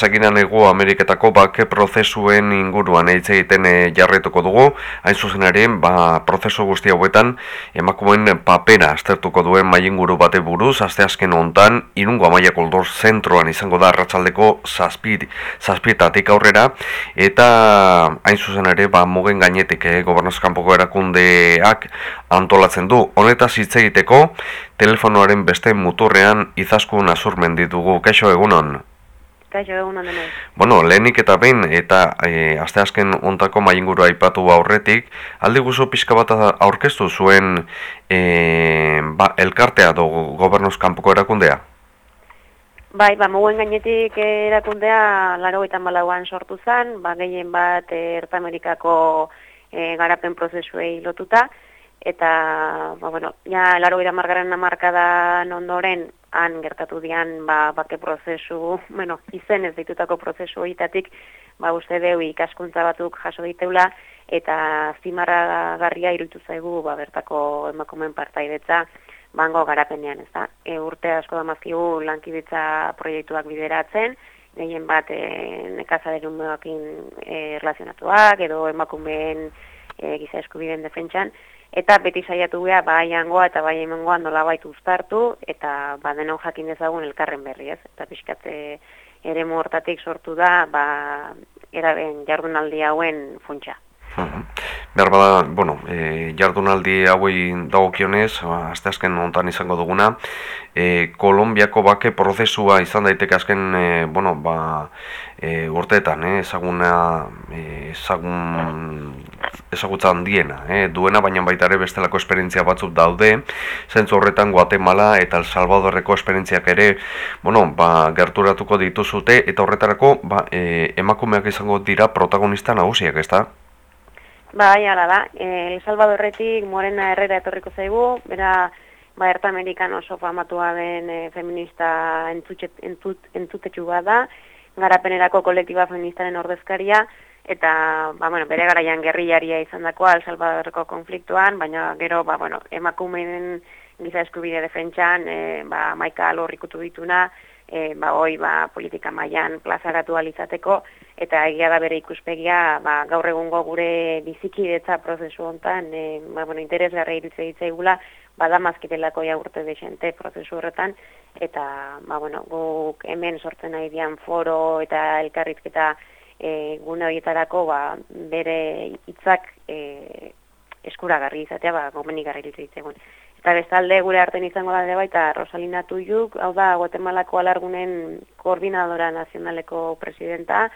pasakinan ego Ameriketako bake prozesuen inguruan eitz egiten e, jarretuko dugu, hain zuzen ere, ba, prozesu guzti hauetan emakumeen papera aztertuko duen mainguru bate buruz, azte hontan, irungo amaia koldor zentroan izango da arratsaldeko zazpit, zazpietatik aurrera, eta hain zuzen ere, ba, mugen gainetik, e, gobernazkanpoko erakundeak antolatzen du. Honetaz hitz egiteko, telefonoaren beste muturrean izaskun azurmendi dugu. Kaixo egunon? Kaixo, egun ondo Bueno, lehenik eta behin, eta e, azte azken ontako mainguru aipatu aurretik, aldi guzu pixka bat aurkeztu zuen e, ba, elkartea do gobernuz kanpoko erakundea? Bai, ba, muguen gainetik erakundea laro eta malauan sortu zen, ba, gehien bat e, Ertamerikako e, garapen prozesuei lotuta, eta, ba, bueno, ja, laro eta margaren amarkada ondoren, han gertatu dian ba, bake prozesu, bueno, izen ez ditutako prozesu horietatik, ba, uste deu ikaskuntza batuk jaso diteula, eta zimarra garria irutu zaigu ba, bertako emakumen partaidetza bango garapenean, ez da? E, urte asko da mazkigu lankibitza proiektuak bideratzen, gehien bat e, nekazaderen umeakin e, relazionatuak, edo emakumeen e, giza eskubiden defentsan, eta beti saiatu gea bai angoa eta bai hemengoa nola baitu uztartu eta ba denon jakin dezagun elkarren berri, ez? Eta pixkate ere hortatik sortu da, ba eraben jardunaldi hauen funtsa. Behar bada, bueno, e, jardunaldi hauei dagokionez, ba, azte azken ontan izango duguna, e, Kolombiako bake prozesua izan daiteke azken, e, bueno, ba, e, urteetan, eh, ezaguna, e, ezagun, ezagutza handiena, eh, duena, baina baita ere bestelako esperientzia batzuk daude, zentzu horretan Guatemala eta El Salvadorreko esperientziak ere, bueno, ba, gerturatuko dituzute, eta horretarako, ba, e, emakumeak izango dira protagonista nagusiak, ez da? Bai, ala da. El Salvadorretik Morena Herrera etorriko zaigu, bera ba Erta Amerikan oso famatua den e, feminista entzutet, entzut, entzutetxu da, garapenerako kolektiba feministaren ordezkaria, eta ba, bueno, bere garaian gerriaria izan dakoa El Salvadorreko konfliktuan, baina gero ba, bueno, emakumeen giza eskubide defentsan e, ba, maika alorrikutu dituna, e, ba, hoi ba, politika mailan plazaratu alizateko, eta egia da bere ikuspegia ba, gaur egungo gure bizikidetza prozesu hontan e, ba, bueno, interesgarra irutze ditzaigula badamazkitelako ja urte desente prozesu horretan. Eta ba, bueno, guk hemen sortzen nahi dian foro eta elkarrizketa e, gune horietarako ba, bere hitzak e, eskuragarri izatea ba, gomenigarri ditzaigun. Eta bestalde gure arten izango da baita Rosalina Tuyuk, hau da Guatemalako alargunen koordinadora nazionaleko presidenta,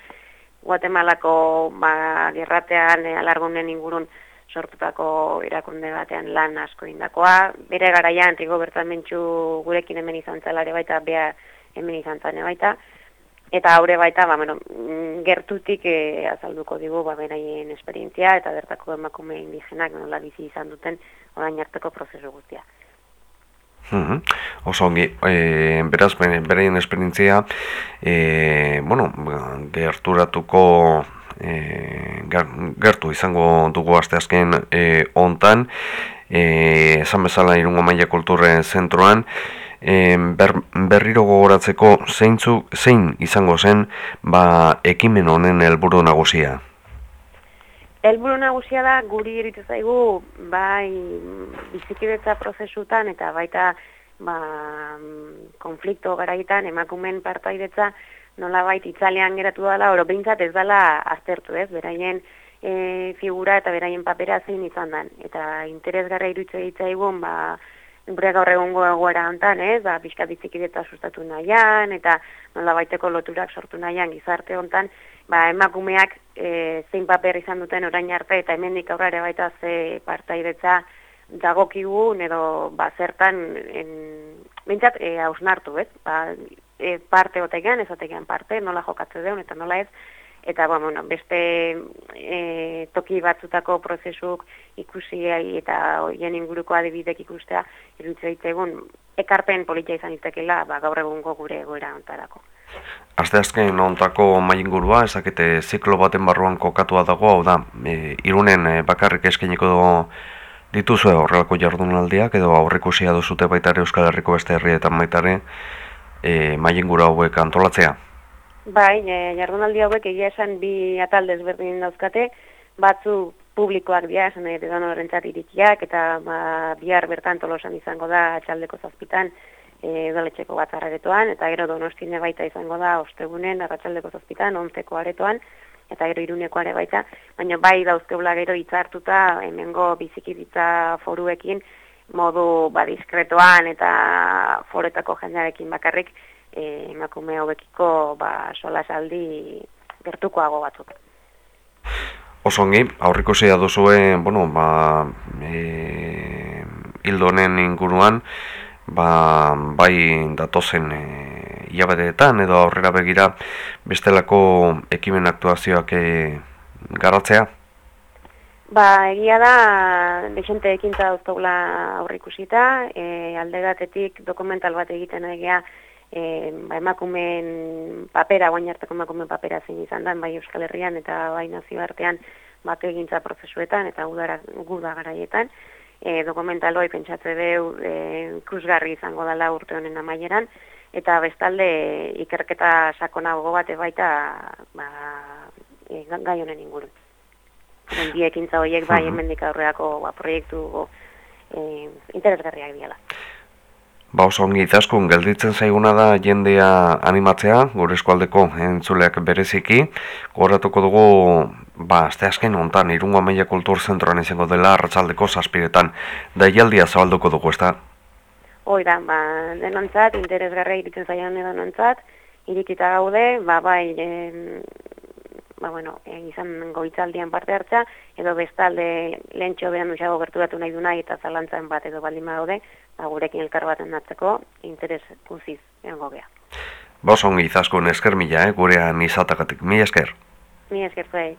Guatemalako ba, gerratean e, alargunen ingurun sortutako irakunde batean lan asko indakoa. Bere garaian, Rigo Bertamentu gurekin hemen izan zelare baita, bea hemen izan zane baita. Eta aurre baita, ba, bueno, gertutik e, azalduko digu ba, beraien esperientzia eta bertako emakume indigenak nola bizi izan duten orain arteko prozesu guztia. Mm Oso ongi, e, beraz, beraien esperientzia, e, bueno, gerturatuko e, gertu izango dugu aste azken e, ontan, e, esan bezala irungo maila kulturren zentroan, e, ber, berriro gogoratzeko zeintzu, zein izango zen ba, ekimen honen helburu nagusia? Elburu nagusia da guri iritu zaigu bai bizikidetza prozesutan eta baita ba, konflikto garaitan emakumen partaidetza nola baita itzalean geratu dela, oro behintzat ez dela aztertu ez, beraien e, figura eta beraien papera zein izan dan. Eta interesgarra irutze ditzaigun, ba, gure gaur egungo egoera hontan, ez, ba, bizka bizikidetza sustatu nahian, eta nola baiteko loturak sortu nahian gizarte hontan, ba, emakumeak e, zein paper izan duten orain arte eta hemendik aurrera baita ze partaidetza dagokigu edo ba zertan en mintzat e, ausnartu, ez? Ba, e, parte otegean, ez otegean parte, nola jokatze deun eta nola ez eta ba, bueno, beste e, toki batzutako prozesuk ikusi eta hoien inguruko adibidek ikustea iruditzen egun ekarpen politia izan itekela ba, gaur egungo gure egoera ontarako. Aste azken ontako maingurua, ezakete ziklo baten barruan kokatua dago, hau da, e, irunen e, bakarrik eskeniko dituzu horrelako jardunaldiak, edo aurrikusia duzute baitare Euskal Herriko beste herrietan baitare e, maingura hauek antolatzea? Bai, e, jardunaldi hauek egia esan bi atal desberdin dauzkate, batzu publikoak dira, esan nahi edan horrentzat irikiak, eta ba, bihar bertan tolosan izango da txaldeko zazpitan e, udaletxeko bat aretoan, eta gero donostine baita izango da ostegunen arratxaldeko zazpitan, onzeko aretoan, eta gero iruneko are baita, baina bai dauzkeula gero hitzartuta hemengo bizikiditza foruekin, modu ba, diskretoan eta foretako jendearekin bakarrik, e, emakume hobekiko ba, solasaldi gertukoago batzuk. Osongi, aurriko zeia duzue, bueno, ba, e, hildonen inguruan, ba, bai datozen e, iabeteetan edo aurrera begira bestelako ekimen aktuazioak e, garatzea? Ba, egia da, desente ekintza duztogula aurrikusita, e, aldegatetik dokumental bat egiten egia, e, ba, emakumen papera, guain harteko emakumen papera zein izan da, bai Euskal Herrian eta bai nazio artean bake egintza prozesuetan eta gudara, guda garaietan. E, dokumental hoi pentsatze deu e, ikusgarri izango dela urte honen amaieran, eta bestalde ikerketa sakonago bat baita ba, e, gai honen inguru. Bi ekintza horiek bai hemendik aurreako ba, proiektu e, interesgarriak diala. Ba oso ongi izaskun, gelditzen zaiguna da jendea animatzea, gure eskualdeko entzuleak bereziki, goratuko dugu, ba, azte azken ontan, irungo ameia kultur zentroan izango dela, ratzaldeko zazpiretan, da ialdia zabalduko dugu, ez da? Hoi da, ba, denontzat, interesgarra iritzen zailan edo nontzat, irikita gaude, ba, bai, ba, bueno, e, izan goitzaldian parte hartza, edo bestalde lehentxo behan usago gerturatu nahi du nahi eta zalantzan bat edo baldin gaude, ba, gurekin elkar baten hartzeko interes guziz egongo gea. Bos ongi izaskun esker mila, eh, gurean izatagatik. Mi esker. Mi esker zuei.